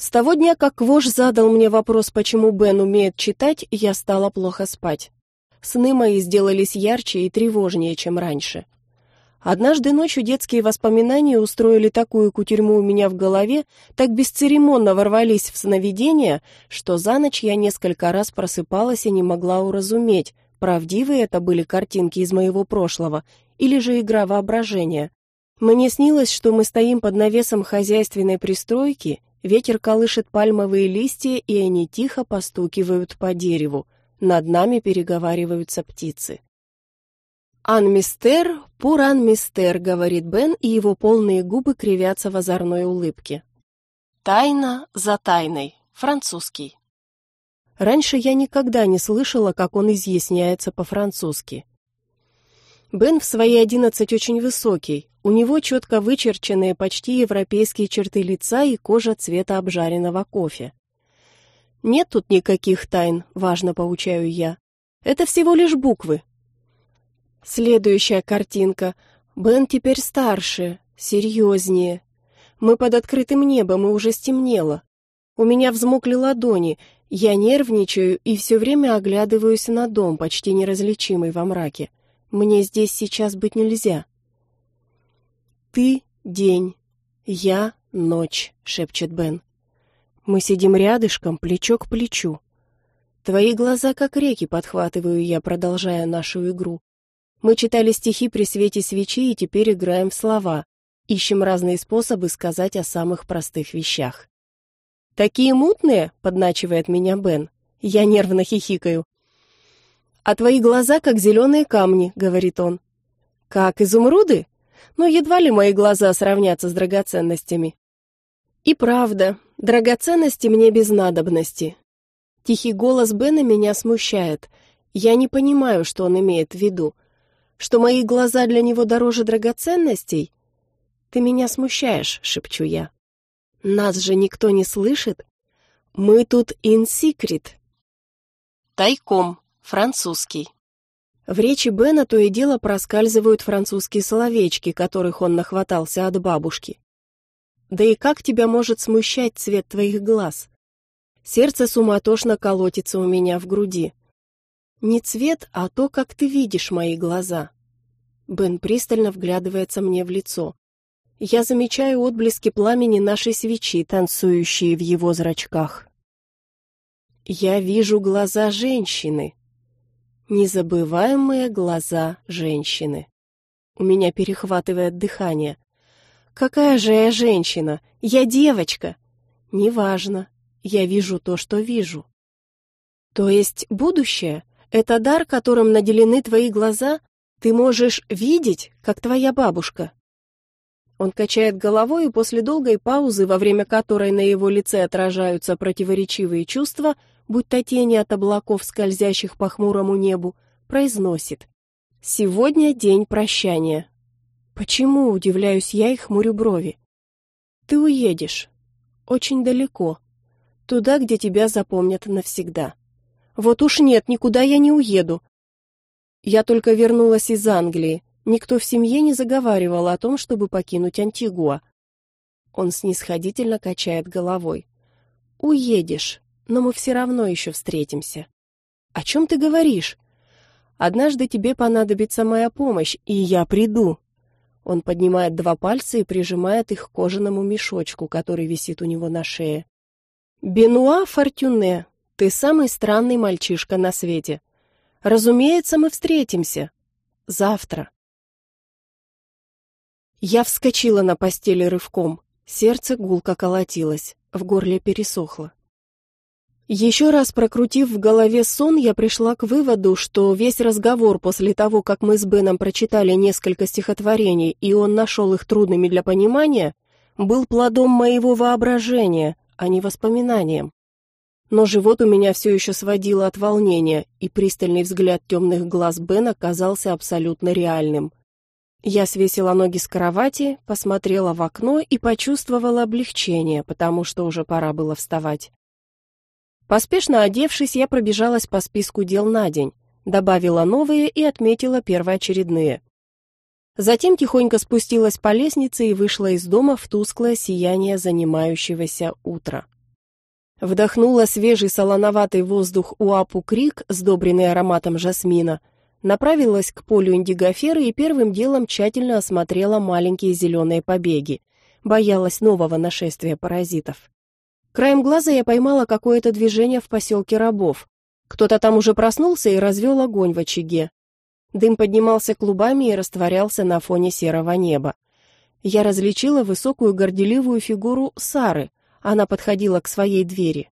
С того дня, как вож задал мне вопрос, почему Бен умеет читать, я стала плохо спать. Сны мои сделались ярче и тревожнее, чем раньше. Однажды ночью детские воспоминания устроили такую кутерьму у меня в голове, так бесцеремонно ворвались в сновидения, что за ночь я несколько раз просыпалась и не могла уразуметь, правдивые это были картинки из моего прошлого или же игра воображения. Мне снилось, что мы стоим под навесом хозяйственной пристройки, ветер колышет пальмовые листья, и они тихо постукивают по дереву. Над нами переговариваются птицы. «Ан мистер, пур ан мистер», — говорит Бен, и его полные губы кривятся в озорной улыбке. «Тайна за тайной», французский. Раньше я никогда не слышала, как он изъясняется по-французски. Бен в свои одиннадцать очень высокий, у него четко вычерченные почти европейские черты лица и кожа цвета обжаренного кофе. «Нет тут никаких тайн», — важно поучаю я. «Это всего лишь буквы». Следующая картинка. Бен теперь старше, серьезнее. Мы под открытым небом, и уже стемнело. У меня взмокли ладони, я нервничаю и все время оглядываюсь на дом, почти неразличимый во мраке. Мне здесь сейчас быть нельзя. «Ты — день, я — ночь», — шепчет Бен. Мы сидим рядышком, плечо к плечу. Твои глаза как реки, подхватываю я, продолжая нашу игру. Мы читали стихи при свете свечи и теперь играем в слова. Ищем разные способы сказать о самых простых вещах. «Такие мутные?» — подначивает меня Бен. Я нервно хихикаю. «А твои глаза, как зеленые камни», — говорит он. «Как изумруды? Но едва ли мои глаза сравнятся с драгоценностями». И правда, драгоценности мне без надобности. Тихий голос Бена меня смущает. Я не понимаю, что он имеет в виду. Что мои глаза для него дороже драгоценностей? Ты меня смущаешь, шепчу я. Нас же никто не слышит. Мы тут in secret. Тайком. Французский. В речи Бена то и дело проскальзывают французские словечки, которых он нахватался от бабушки. Да и как тебя может смущать цвет твоих глаз? Сердце суматошно колотится у меня в груди. Не цвет, а то, как ты видишь мои глаза. Бен пристально вглядывается мне в лицо. Я замечаю отблески пламени нашей свечи, танцующие в его зрачках. Я вижу глаза женщины, Незабываемые глаза женщины. У меня перехватывает дыхание. Какая же я женщина? Я девочка. Неважно. Я вижу то, что вижу. То есть будущее — это дар, которым наделены твои глаза? Ты можешь видеть, как твоя бабушка. Он качает головой, и после долгой паузы, во время которой на его лице отражаются противоречивые чувства, будь то тени от облаков, скользящих по хмурому небу, произносит «Сегодня день прощания». Почему, удивляюсь я и хмурю брови? Ты уедешь. Очень далеко. Туда, где тебя запомнят навсегда. Вот уж нет, никуда я не уеду. Я только вернулась из Англии. Никто в семье не заговаривал о том, чтобы покинуть Антигуа. Он снисходительно качает головой. Уедешь но мы все равно еще встретимся. О чем ты говоришь? Однажды тебе понадобится моя помощь, и я приду. Он поднимает два пальца и прижимает их к кожаному мешочку, который висит у него на шее. Бенуа Фортюне, ты самый странный мальчишка на свете. Разумеется, мы встретимся. Завтра. Я вскочила на постели рывком. Сердце гулко колотилось, в горле пересохло. Еще раз прокрутив в голове сон, я пришла к выводу, что весь разговор после того, как мы с Беном прочитали несколько стихотворений, и он нашел их трудными для понимания, был плодом моего воображения, а не воспоминанием. Но живот у меня все еще сводило от волнения, и пристальный взгляд темных глаз Бена казался абсолютно реальным. Я свесила ноги с кровати, посмотрела в окно и почувствовала облегчение, потому что уже пора было вставать. Поспешно одевшись, я пробежалась по списку дел на день, добавила новые и отметила первоочередные. Затем тихонько спустилась по лестнице и вышла из дома в тусклое сияние занимающегося утра. Вдохнула свежий солоноватый воздух Уапу Крик, сдобренный ароматом жасмина, направилась к полю индигоферы и первым делом тщательно осмотрела маленькие зеленые побеги. Боялась нового нашествия паразитов. Краем глаза я поймала какое-то движение в поселке рабов. Кто-то там уже проснулся и развел огонь в очаге. Дым поднимался клубами и растворялся на фоне серого неба. Я различила высокую горделивую фигуру Сары. Она подходила к своей двери.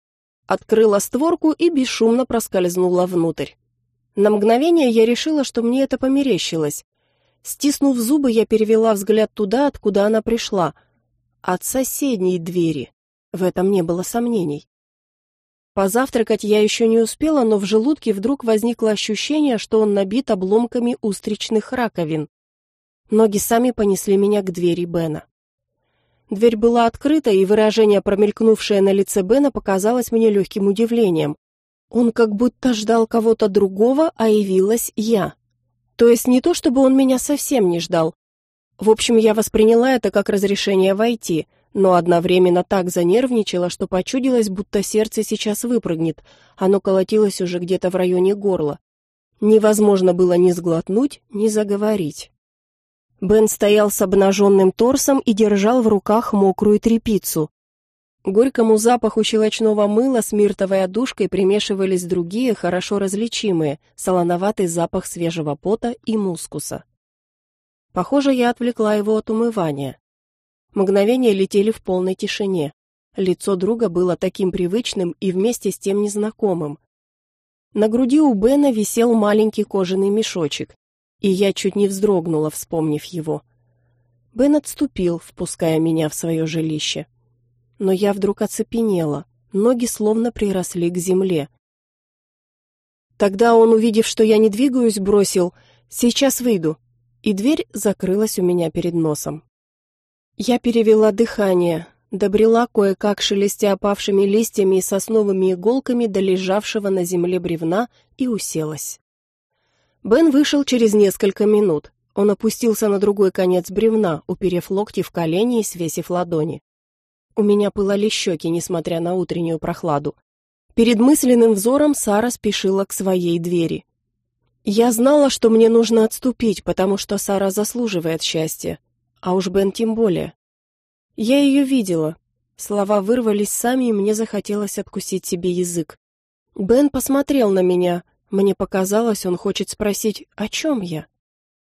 Открыла створку и бесшумно проскользнула внутрь. На мгновение я решила, что мне это померещилось. Стиснув зубы, я перевела взгляд туда, откуда она пришла. От соседней двери. В этом не было сомнений. Позавтракать я еще не успела, но в желудке вдруг возникло ощущение, что он набит обломками устричных раковин. Ноги сами понесли меня к двери Бена. Дверь была открыта, и выражение, промелькнувшее на лице Бена, показалось мне легким удивлением. Он как будто ждал кого-то другого, а явилась я. То есть не то, чтобы он меня совсем не ждал. В общем, я восприняла это как разрешение войти — но одновременно так занервничала, что почудилось, будто сердце сейчас выпрыгнет. Оно колотилось уже где-то в районе горла. Невозможно было ни сглотнуть, ни заговорить. Бен стоял с обнаженным торсом и держал в руках мокрую тряпицу. Горькому запаху щелочного мыла с миртовой одушкой примешивались другие, хорошо различимые, солоноватый запах свежего пота и мускуса. Похоже, я отвлекла его от умывания. Мгновения летели в полной тишине. Лицо друга было таким привычным и вместе с тем незнакомым. На груди у Бена висел маленький кожаный мешочек, и я чуть не вздрогнула, вспомнив его. Бен отступил, впуская меня в свое жилище. Но я вдруг оцепенела, ноги словно приросли к земле. Тогда он, увидев, что я не двигаюсь, бросил «Сейчас выйду», и дверь закрылась у меня перед носом. Я перевела дыхание, добрела кое-как шелестя опавшими листьями и сосновыми иголками до лежавшего на земле бревна и уселась. Бен вышел через несколько минут. Он опустился на другой конец бревна, уперев локти в колени и свесив ладони. У меня пылали щеки, несмотря на утреннюю прохладу. Перед мысленным взором Сара спешила к своей двери. Я знала, что мне нужно отступить, потому что Сара заслуживает счастья, а уж Бен тем более. Я ее видела. Слова вырвались сами, и мне захотелось откусить себе язык. Бен посмотрел на меня. Мне показалось, он хочет спросить, о чем я.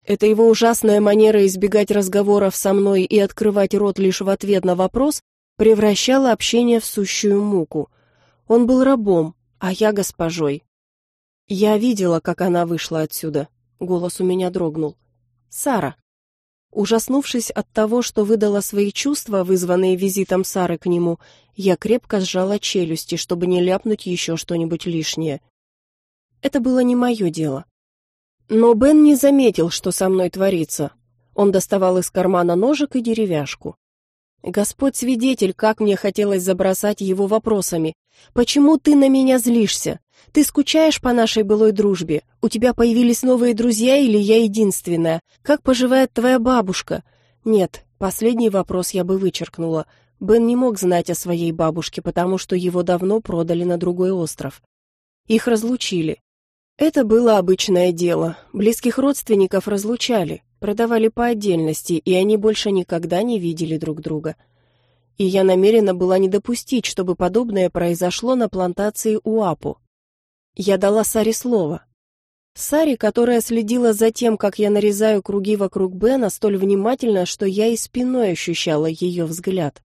Это его ужасная манера избегать разговоров со мной и открывать рот лишь в ответ на вопрос превращала общение в сущую муку. Он был рабом, а я госпожой. Я видела, как она вышла отсюда. Голос у меня дрогнул. «Сара». Ужаснувшись от того, что выдала свои чувства, вызванные визитом Сары к нему, я крепко сжала челюсти, чтобы не ляпнуть еще что-нибудь лишнее. Это было не мое дело. Но Бен не заметил, что со мной творится. Он доставал из кармана ножик и деревяшку. Господь свидетель, как мне хотелось забросать его вопросами. «Почему ты на меня злишься? Ты скучаешь по нашей былой дружбе? У тебя появились новые друзья или я единственная? Как поживает твоя бабушка? Нет, последний вопрос я бы вычеркнула. Бен не мог знать о своей бабушке, потому что его давно продали на другой остров. Их разлучили. Это было обычное дело. Близких родственников разлучали, продавали по отдельности, и они больше никогда не видели друг друга. И я намерена была не допустить, чтобы подобное произошло на плантации Уапу. Я дала Саре слово. Саре, которая следила за тем, как я нарезаю круги вокруг Бена, столь внимательно, что я и спиной ощущала ее взгляд.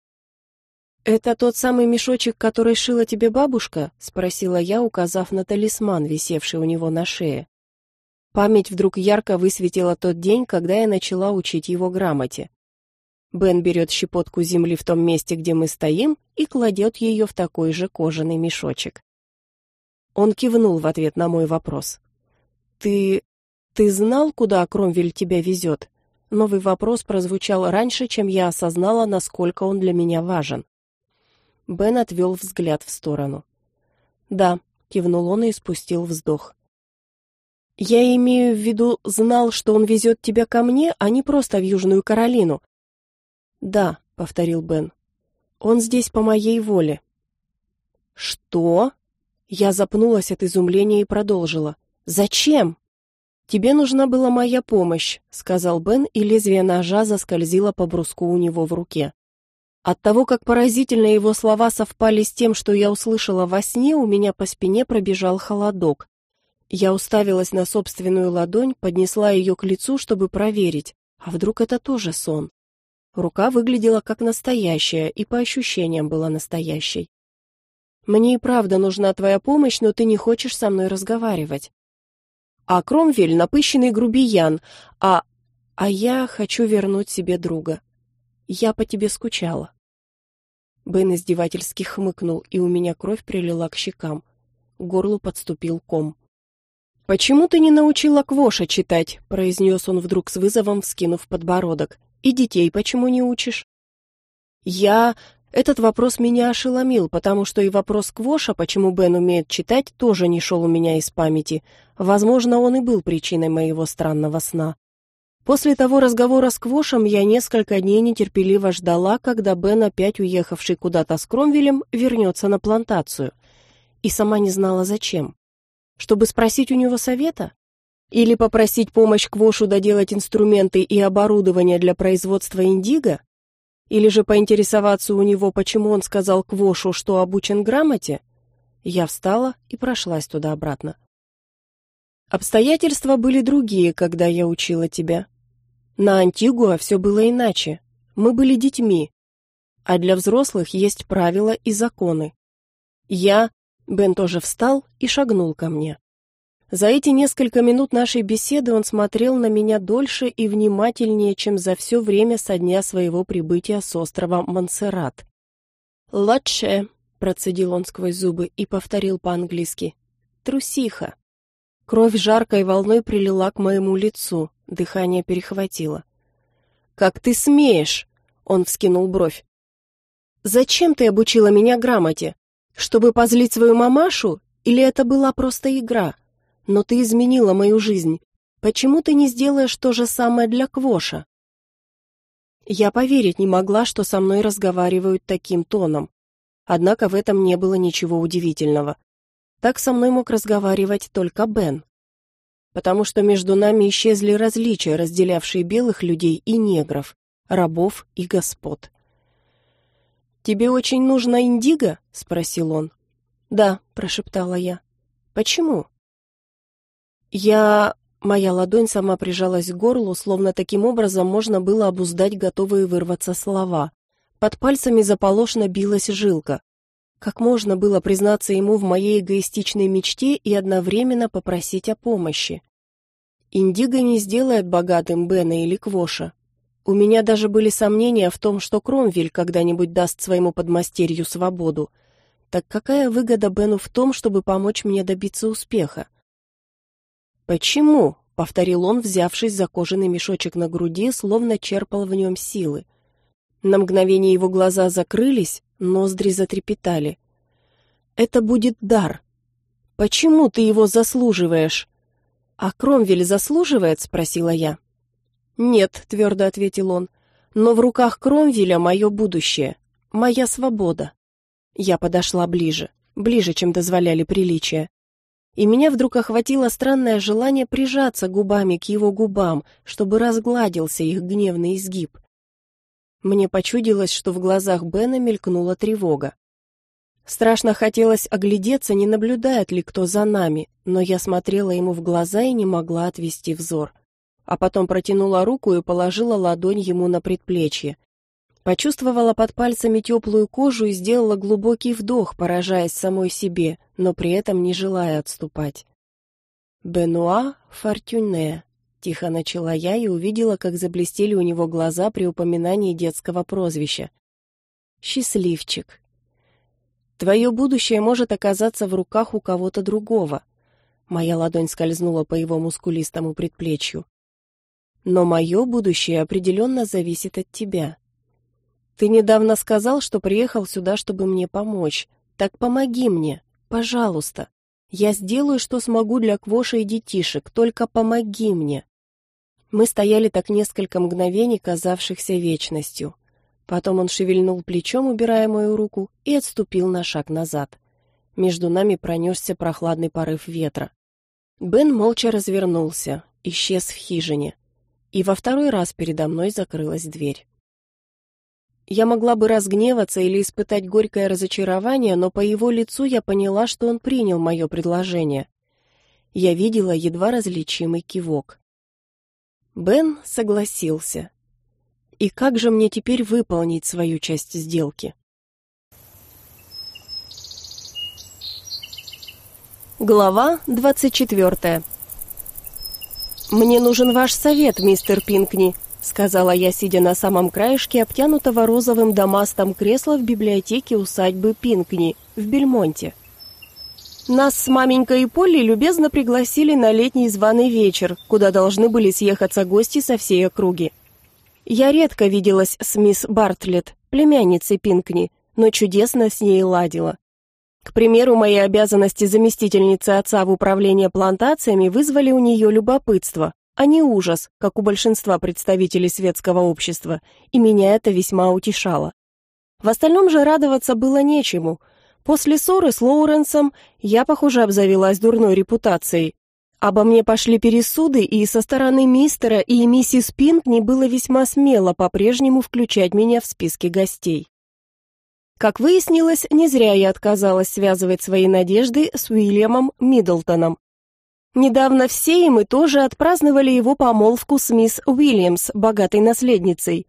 «Это тот самый мешочек, который шила тебе бабушка?» — спросила я, указав на талисман, висевший у него на шее. Память вдруг ярко высветила тот день, когда я начала учить его грамоте. Бен берет щепотку земли в том месте, где мы стоим, и кладет ее в такой же кожаный мешочек. Он кивнул в ответ на мой вопрос. «Ты... ты знал, куда Кромвель тебя везет?» Новый вопрос прозвучал раньше, чем я осознала, насколько он для меня важен. Бен отвел взгляд в сторону. «Да», — кивнул он и спустил вздох. «Я имею в виду, знал, что он везет тебя ко мне, а не просто в Южную Каролину». «Да», — повторил Бен. «Он здесь по моей воле». Что? Я запнулась от изумления и продолжила. Зачем? Тебе нужна была моя помощь, сказал Бен, и лезвие ножа заскользило по бруску у него в руке. От того, как поразительно его слова совпали с тем, что я услышала во сне, у меня по спине пробежал холодок. Я уставилась на собственную ладонь, поднесла ее к лицу, чтобы проверить, а вдруг это тоже сон. Рука выглядела как настоящая и по ощущениям была настоящей. Мне и правда нужна твоя помощь, но ты не хочешь со мной разговаривать. А Кромвель напыщенный грубиян, а а я хочу вернуть себе друга. Я по тебе скучала. Бен издевательски хмыкнул, и у меня кровь прилила к щекам. К горлу подступил ком. «Почему ты не научила Квоша читать?» — произнес он вдруг с вызовом, вскинув подбородок. «И детей почему не учишь?» «Я...» Этот вопрос меня ошеломил, потому что и вопрос Квоша, почему Бен умеет читать, тоже не шел у меня из памяти. Возможно, он и был причиной моего странного сна. После того разговора с Квошем я несколько дней нетерпеливо ждала, когда Бен, опять уехавший куда-то с Кромвелем, вернется на плантацию. И сама не знала, зачем. Чтобы спросить у него совета? Или попросить помощь Квошу доделать инструменты и оборудование для производства индиго? Или же поинтересоваться у него, почему он сказал Квошу, что обучен грамоте? Я встала и прошлась туда-обратно. Обстоятельства были другие, когда я учила тебя. На Антигуа все было иначе. Мы были детьми. А для взрослых есть правила и законы. Я... Бен тоже встал и шагнул ко мне. За эти несколько минут нашей беседы он смотрел на меня дольше и внимательнее, чем за все время со дня своего прибытия с острова Монсеррат. «Латше», — процедил он сквозь зубы и повторил по-английски. «Трусиха». Кровь жаркой волной прилила к моему лицу, дыхание перехватило. «Как ты смеешь?» — он вскинул бровь. «Зачем ты обучила меня грамоте? Чтобы позлить свою мамашу? Или это была просто игра? Но ты изменила мою жизнь. Почему ты не сделаешь то же самое для Квоша?» Я поверить не могла, что со мной разговаривают таким тоном. Однако в этом не было ничего удивительного. Так со мной мог разговаривать только Бен. Потому что между нами исчезли различия, разделявшие белых людей и негров, рабов и господ. «Тебе очень нужно индиго?» — спросил он. «Да», — прошептала я. «Почему?» «Я...» Моя ладонь сама прижалась к горлу, словно таким образом можно было обуздать готовые вырваться слова. Под пальцами заполошно билась жилка. Как можно было признаться ему в моей эгоистичной мечте и одновременно попросить о помощи? Индиго не сделает богатым Бена или Квоша. У меня даже были сомнения в том, что Кромвель когда-нибудь даст своему подмастерью свободу. Так какая выгода Бену в том, чтобы помочь мне добиться успеха? «Почему?» — повторил он, взявшись за кожаный мешочек на груди, словно черпал в нем силы. На мгновение его глаза закрылись, ноздри затрепетали. «Это будет дар. Почему ты его заслуживаешь?» «А Кромвель заслуживает?» — спросила я. «Нет», — твердо ответил он, — «но в руках Кромвеля мое будущее, моя свобода». Я подошла ближе, ближе, чем дозволяли приличия. И меня вдруг охватило странное желание прижаться губами к его губам, чтобы разгладился их гневный изгиб. Мне почудилось, что в глазах Бена мелькнула тревога. Страшно хотелось оглядеться, не наблюдает ли кто за нами, но я смотрела ему в глаза и не могла отвести взор. А потом протянула руку и положила ладонь ему на предплечье. Почувствовала под пальцами теплую кожу и сделала глубокий вдох, поражаясь самой себе, но при этом не желая отступать. «Бенуа Фортюне», Тихо начала я и увидела, как заблестели у него глаза при упоминании детского прозвища. «Счастливчик». «Твое будущее может оказаться в руках у кого-то другого». Моя ладонь скользнула по его мускулистому предплечью. «Но мое будущее определенно зависит от тебя. Ты недавно сказал, что приехал сюда, чтобы мне помочь. Так помоги мне, пожалуйста. Я сделаю, что смогу для Квоша и детишек, только помоги мне». Мы стояли так несколько мгновений, казавшихся вечностью. Потом он шевельнул плечом, убирая мою руку, и отступил на шаг назад. Между нами пронесся прохладный порыв ветра. Бен молча развернулся, исчез в хижине. И во второй раз передо мной закрылась дверь. Я могла бы разгневаться или испытать горькое разочарование, но по его лицу я поняла, что он принял мое предложение. Я видела едва различимый кивок. Бен согласился. И как же мне теперь выполнить свою часть сделки? Глава 24. Мне нужен ваш совет, мистер Пинкни, сказала я, сидя на самом краешке обтянутого розовым дамастом кресла в библиотеке усадьбы Пинкни в Бельмонте. Нас с маменькой и Полли любезно пригласили на летний званый вечер, куда должны были съехаться гости со всей округи. Я редко виделась с мисс Бартлетт, племянницей Пинкни, но чудесно с ней ладила. К примеру, мои обязанности заместительницы отца в управлении плантациями вызвали у нее любопытство, а не ужас, как у большинства представителей светского общества, и меня это весьма утешало. В остальном же радоваться было нечему. После ссоры с Лоуренсом я, похоже, обзавелась дурной репутацией. Обо мне пошли пересуды, и со стороны мистера и миссис Пинкни было весьма смело по-прежнему включать меня в списки гостей. Как выяснилось, не зря я отказалась связывать свои надежды с Уильямом Миддлтоном, Недавно все и мы тоже отпраздновали его помолвку с мисс Уильямс, богатой наследницей.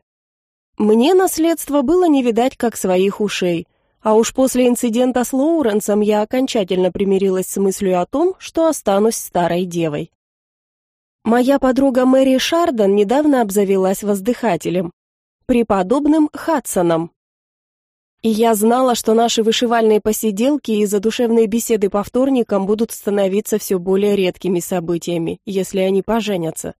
Мне наследство было не видать как своих ушей, а уж после инцидента с Лоуренсом я окончательно примирилась с мыслью о том, что останусь старой девой. Моя подруга Мэри Шардон недавно обзавелась воздыхателем, преподобным Хадсоном, и я знала, что наши вышивальные посиделки и задушевные беседы по вторникам будут становиться все более редкими событиями, если они поженятся.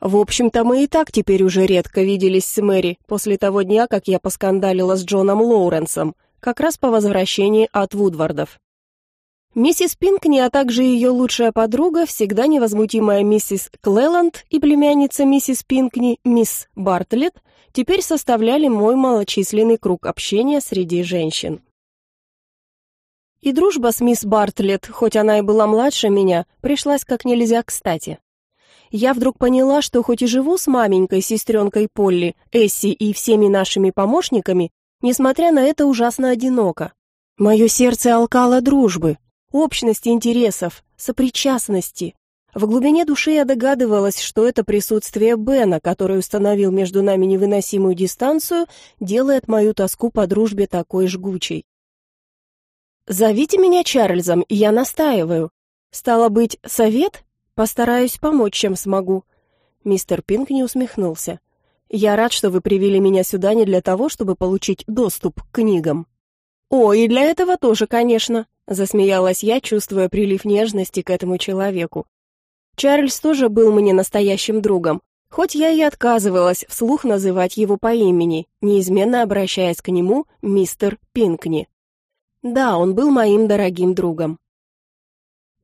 В общем-то, мы и так теперь уже редко виделись с Мэри после того дня, как я поскандалила с Джоном Лоуренсом, как раз по возвращении от Вудвардов. Миссис Пинкни, а также ее лучшая подруга, всегда невозмутимая миссис Клелланд и племянница миссис Пинкни, мисс Бартлетт, теперь составляли мой малочисленный круг общения среди женщин. И дружба с мисс Бартлетт, хоть она и была младше меня, пришлась как нельзя кстати. Я вдруг поняла, что хоть и живу с маменькой, сестренкой Полли, Эсси и всеми нашими помощниками, несмотря на это ужасно одиноко. Мое сердце алкало дружбы, общности интересов, сопричастности, в глубине души я догадывалась, что это присутствие Бена, который установил между нами невыносимую дистанцию, делает мою тоску по дружбе такой жгучей. «Зовите меня Чарльзом, я настаиваю. Стало быть, совет? Постараюсь помочь, чем смогу». Мистер Пинк не усмехнулся. «Я рад, что вы привели меня сюда не для того, чтобы получить доступ к книгам». «О, и для этого тоже, конечно», — засмеялась я, чувствуя прилив нежности к этому человеку. Чарльз тоже был мне настоящим другом, хоть я и отказывалась вслух называть его по имени, неизменно обращаясь к нему мистер Пинкни. Да, он был моим дорогим другом.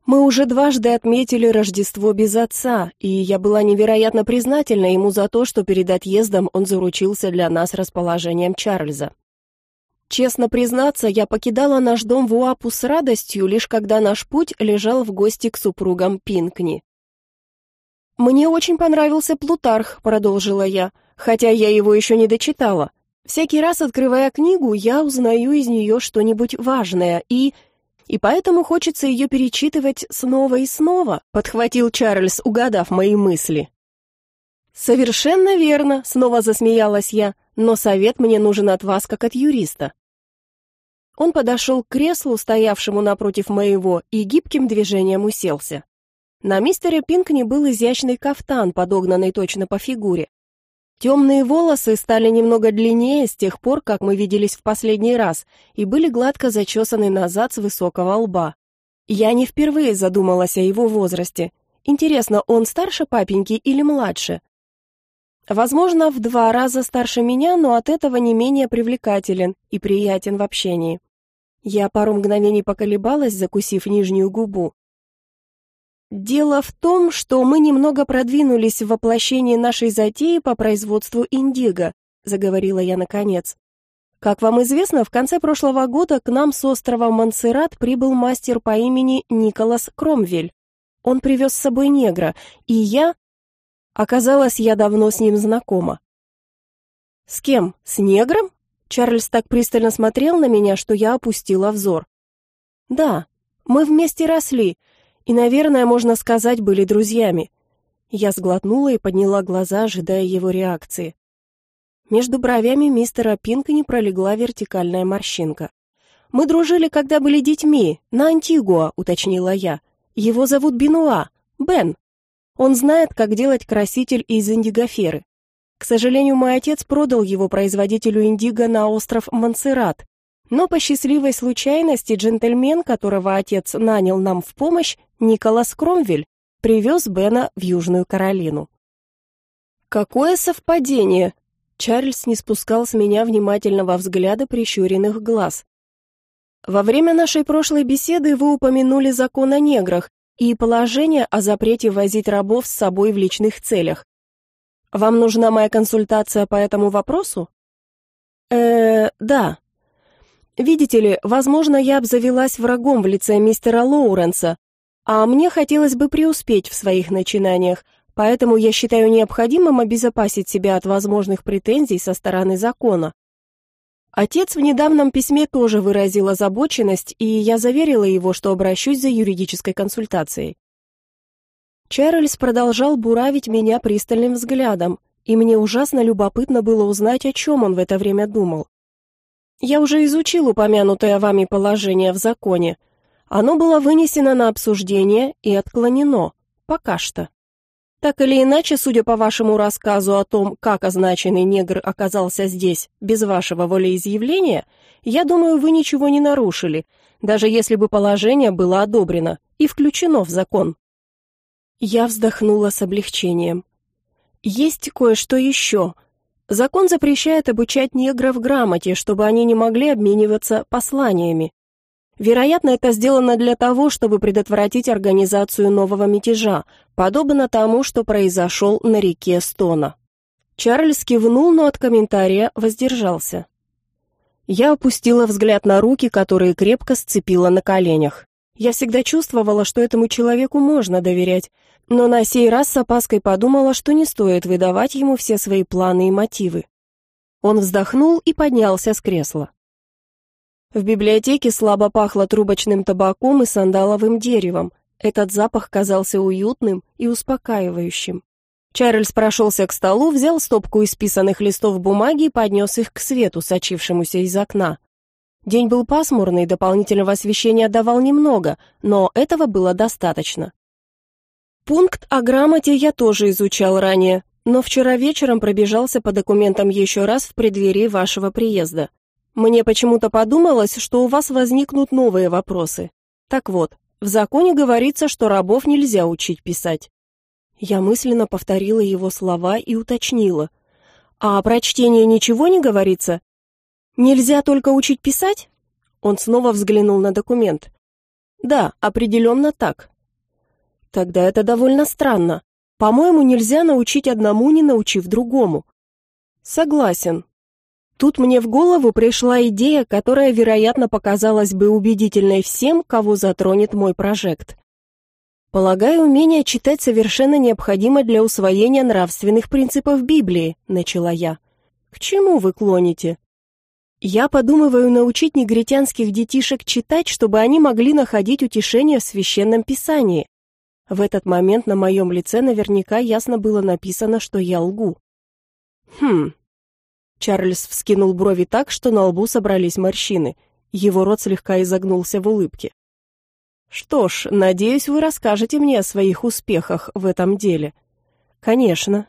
Мы уже дважды отметили Рождество без отца, и я была невероятно признательна ему за то, что перед отъездом он заручился для нас расположением Чарльза. Честно признаться, я покидала наш дом в Уапу с радостью, лишь когда наш путь лежал в гости к супругам Пинкни. «Мне очень понравился Плутарх», — продолжила я, хотя я его еще не дочитала. Всякий раз, открывая книгу, я узнаю из нее что-нибудь важное, и... И поэтому хочется ее перечитывать снова и снова, подхватил Чарльз, угадав мои мысли. Совершенно верно, снова засмеялась я, но совет мне нужен от вас, как от юриста. Он подошел к креслу, стоявшему напротив моего, и гибким движением уселся. На мистере Пинкни был изящный кафтан, подогнанный точно по фигуре. Темные волосы стали немного длиннее с тех пор, как мы виделись в последний раз, и были гладко зачесаны назад с высокого лба. Я не впервые задумалась о его возрасте. Интересно, он старше папеньки или младше? Возможно, в два раза старше меня, но от этого не менее привлекателен и приятен в общении. Я пару мгновений поколебалась, закусив нижнюю губу. Дело в том, что мы немного продвинулись в воплощении нашей затеи по производству индиго, заговорила я наконец. Как вам известно, в конце прошлого года к нам с острова Монсеррат прибыл мастер по имени Николас Кромвель. Он привез с собой негра, и я... Оказалось, я давно с ним знакома. «С кем? С негром?» Чарльз так пристально смотрел на меня, что я опустила взор. «Да, мы вместе росли, и, наверное, можно сказать, были друзьями». Я сглотнула и подняла глаза, ожидая его реакции. Между бровями мистера Пинкни пролегла вертикальная морщинка. «Мы дружили, когда были детьми, на Антигуа», — уточнила я. «Его зовут Бенуа, Бен. Он знает, как делать краситель из индигоферы. К сожалению, мой отец продал его производителю индиго на остров Монсеррат. Но по счастливой случайности джентльмен, которого отец нанял нам в помощь, Николас Кромвель, привез Бена в Южную Каролину. Какое совпадение! Чарльз не спускал с меня внимательного взгляда прищуренных глаз. Во время нашей прошлой беседы вы упомянули закон о неграх и положение о запрете возить рабов с собой в личных целях. Вам нужна моя консультация по этому вопросу? Э, да. Видите ли, возможно, я обзавелась врагом в лице мистера Лоуренса, а мне хотелось бы преуспеть в своих начинаниях, поэтому я считаю необходимым обезопасить себя от возможных претензий со стороны закона. Отец в недавнем письме тоже выразил озабоченность, и я заверила его, что обращусь за юридической консультацией. Чарльз продолжал буравить меня пристальным взглядом, и мне ужасно любопытно было узнать, о чем он в это время думал. Я уже изучил упомянутое вами положение в законе. Оно было вынесено на обсуждение и отклонено. Пока что. Так или иначе, судя по вашему рассказу о том, как означенный негр оказался здесь без вашего волеизъявления, я думаю, вы ничего не нарушили, даже если бы положение было одобрено и включено в закон. Я вздохнула с облегчением. Есть кое-что еще. Закон запрещает обучать негров грамоте, чтобы они не могли обмениваться посланиями. Вероятно, это сделано для того, чтобы предотвратить организацию нового мятежа, подобно тому, что произошел на реке Стона. Чарльз кивнул, но от комментария воздержался. Я опустила взгляд на руки, которые крепко сцепила на коленях. Я всегда чувствовала, что этому человеку можно доверять, но на сей раз с опаской подумала, что не стоит выдавать ему все свои планы и мотивы. Он вздохнул и поднялся с кресла. В библиотеке слабо пахло трубочным табаком и сандаловым деревом. Этот запах казался уютным и успокаивающим. Чарльз прошелся к столу, взял стопку исписанных листов бумаги и поднес их к свету, сочившемуся из окна. День был пасмурный, дополнительного освещения давал немного, но этого было достаточно. Пункт о грамоте я тоже изучал ранее, но вчера вечером пробежался по документам еще раз в преддверии вашего приезда. Мне почему-то подумалось, что у вас возникнут новые вопросы. Так вот, в законе говорится, что рабов нельзя учить писать. Я мысленно повторила его слова и уточнила. А о прочтении ничего не говорится? Нельзя только учить писать? Он снова взглянул на документ. Да, определенно так. Тогда это довольно странно. По-моему, нельзя научить одному, не научив другому. Согласен. Тут мне в голову пришла идея, которая, вероятно, показалась бы убедительной всем, кого затронет мой прожект. Полагаю, умение читать совершенно необходимо для усвоения нравственных принципов Библии, начала я. К чему вы клоните? Я подумываю научить негритянских детишек читать, чтобы они могли находить утешение в священном писании. В этот момент на моем лице наверняка ясно было написано, что я лгу. Хм. Чарльз вскинул брови так, что на лбу собрались морщины. Его рот слегка изогнулся в улыбке. Что ж, надеюсь, вы расскажете мне о своих успехах в этом деле. Конечно.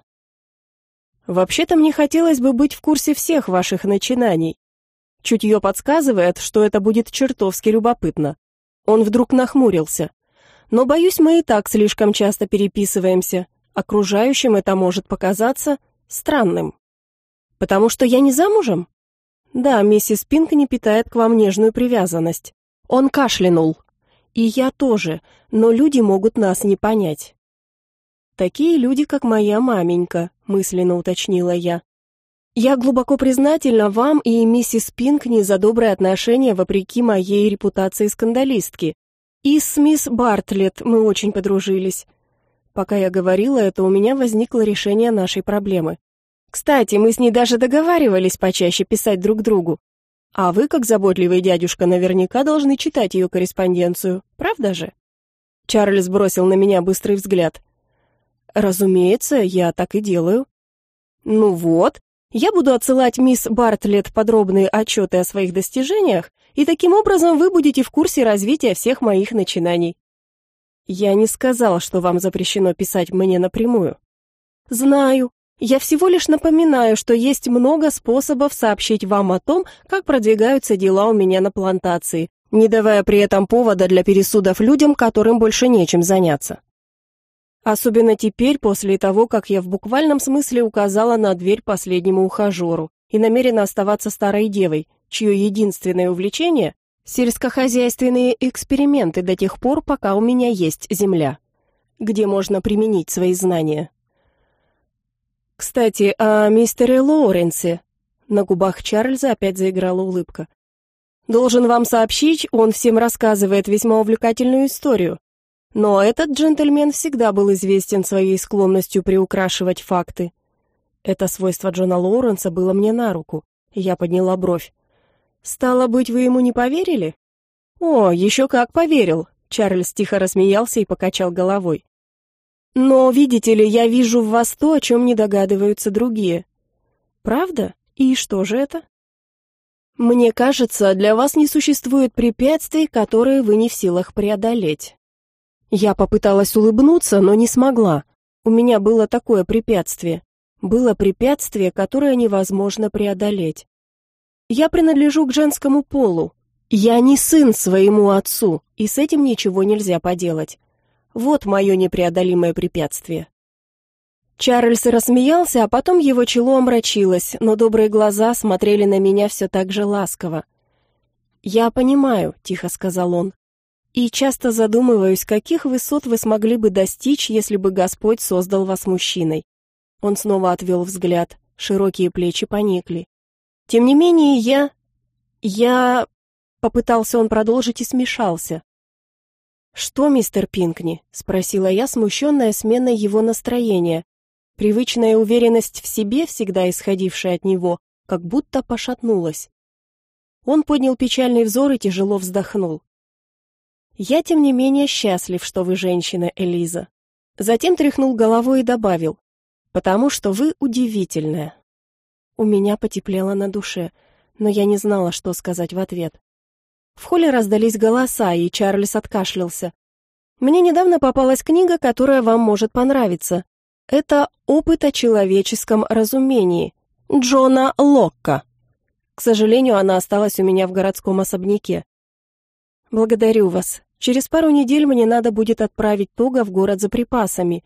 Вообще-то мне хотелось бы быть в курсе всех ваших начинаний. Чутье подсказывает, что это будет чертовски любопытно. Он вдруг нахмурился. Но, боюсь, мы и так слишком часто переписываемся. Окружающим это может показаться странным. Потому что я не замужем? Да, миссис Пинк не питает к вам нежную привязанность. Он кашлянул. И я тоже, но люди могут нас не понять. Такие люди, как моя маменька, мысленно уточнила я. Я глубоко признательна вам и миссис Пинкни за доброе отношение вопреки моей репутации скандалистки. И с мисс Бартлетт мы очень подружились. Пока я говорила это, у меня возникло решение нашей проблемы. Кстати, мы с ней даже договаривались почаще писать друг другу. А вы, как заботливый дядюшка, наверняка должны читать ее корреспонденцию, правда же? Чарльз бросил на меня быстрый взгляд. Разумеется, я так и делаю. Ну вот, я буду отсылать мисс Бартлетт подробные отчеты о своих достижениях, и таким образом вы будете в курсе развития всех моих начинаний. Я не сказал, что вам запрещено писать мне напрямую. Знаю. Я всего лишь напоминаю, что есть много способов сообщить вам о том, как продвигаются дела у меня на плантации, не давая при этом повода для пересудов людям, которым больше нечем заняться. Особенно теперь, после того, как я в буквальном смысле указала на дверь последнему ухажеру и намерена оставаться старой девой, чье единственное увлечение – сельскохозяйственные эксперименты до тех пор, пока у меня есть земля, где можно применить свои знания. Кстати, о мистере Лоуренсе. На губах Чарльза опять заиграла улыбка. Должен вам сообщить, он всем рассказывает весьма увлекательную историю. Но этот джентльмен всегда был известен своей склонностью приукрашивать факты. Это свойство Джона Лоуренса было мне на руку. Я подняла бровь. «Стало быть, вы ему не поверили?» «О, еще как поверил!» Чарльз тихо рассмеялся и покачал головой. «Но, видите ли, я вижу в вас то, о чем не догадываются другие». «Правда? И что же это?» «Мне кажется, для вас не существует препятствий, которые вы не в силах преодолеть». Я попыталась улыбнуться, но не смогла. У меня было такое препятствие. Было препятствие, которое невозможно преодолеть. Я принадлежу к женскому полу. Я не сын своему отцу, и с этим ничего нельзя поделать. Вот мое непреодолимое препятствие. Чарльз рассмеялся, а потом его чело омрачилось, но добрые глаза смотрели на меня все так же ласково. «Я понимаю», — тихо сказал он. И часто задумываюсь, каких высот вы смогли бы достичь, если бы Господь создал вас мужчиной. Он снова отвел взгляд, широкие плечи поникли. Тем не менее, я... я... Попытался он продолжить и смешался. «Что, мистер Пинкни?» — спросила я, смущенная сменой его настроения. Привычная уверенность в себе, всегда исходившая от него, как будто пошатнулась. Он поднял печальный взор и тяжело вздохнул. Я, тем не менее, счастлив, что вы женщина, Элиза. Затем тряхнул головой и добавил, потому что вы удивительная. У меня потеплело на душе, но я не знала, что сказать в ответ. В холле раздались голоса, и Чарльз откашлялся. Мне недавно попалась книга, которая вам может понравиться. Это «Опыт о человеческом разумении» Джона Локка. К сожалению, она осталась у меня в городском особняке. Благодарю вас. Через пару недель мне надо будет отправить Тога в город за припасами.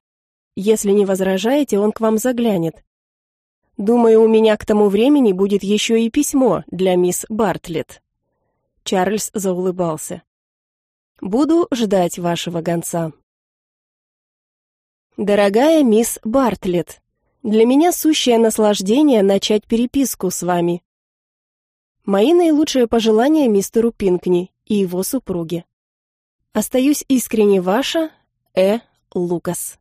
Если не возражаете, он к вам заглянет. Думаю, у меня к тому времени будет еще и письмо для мисс Бартлетт. Чарльз заулыбался. Буду ждать вашего гонца. Дорогая мисс Бартлетт, для меня сущее наслаждение начать переписку с вами. Мои наилучшие пожелания мистеру Пинкни и его супруге. Остаюсь искренне ваша, Э. Лукас.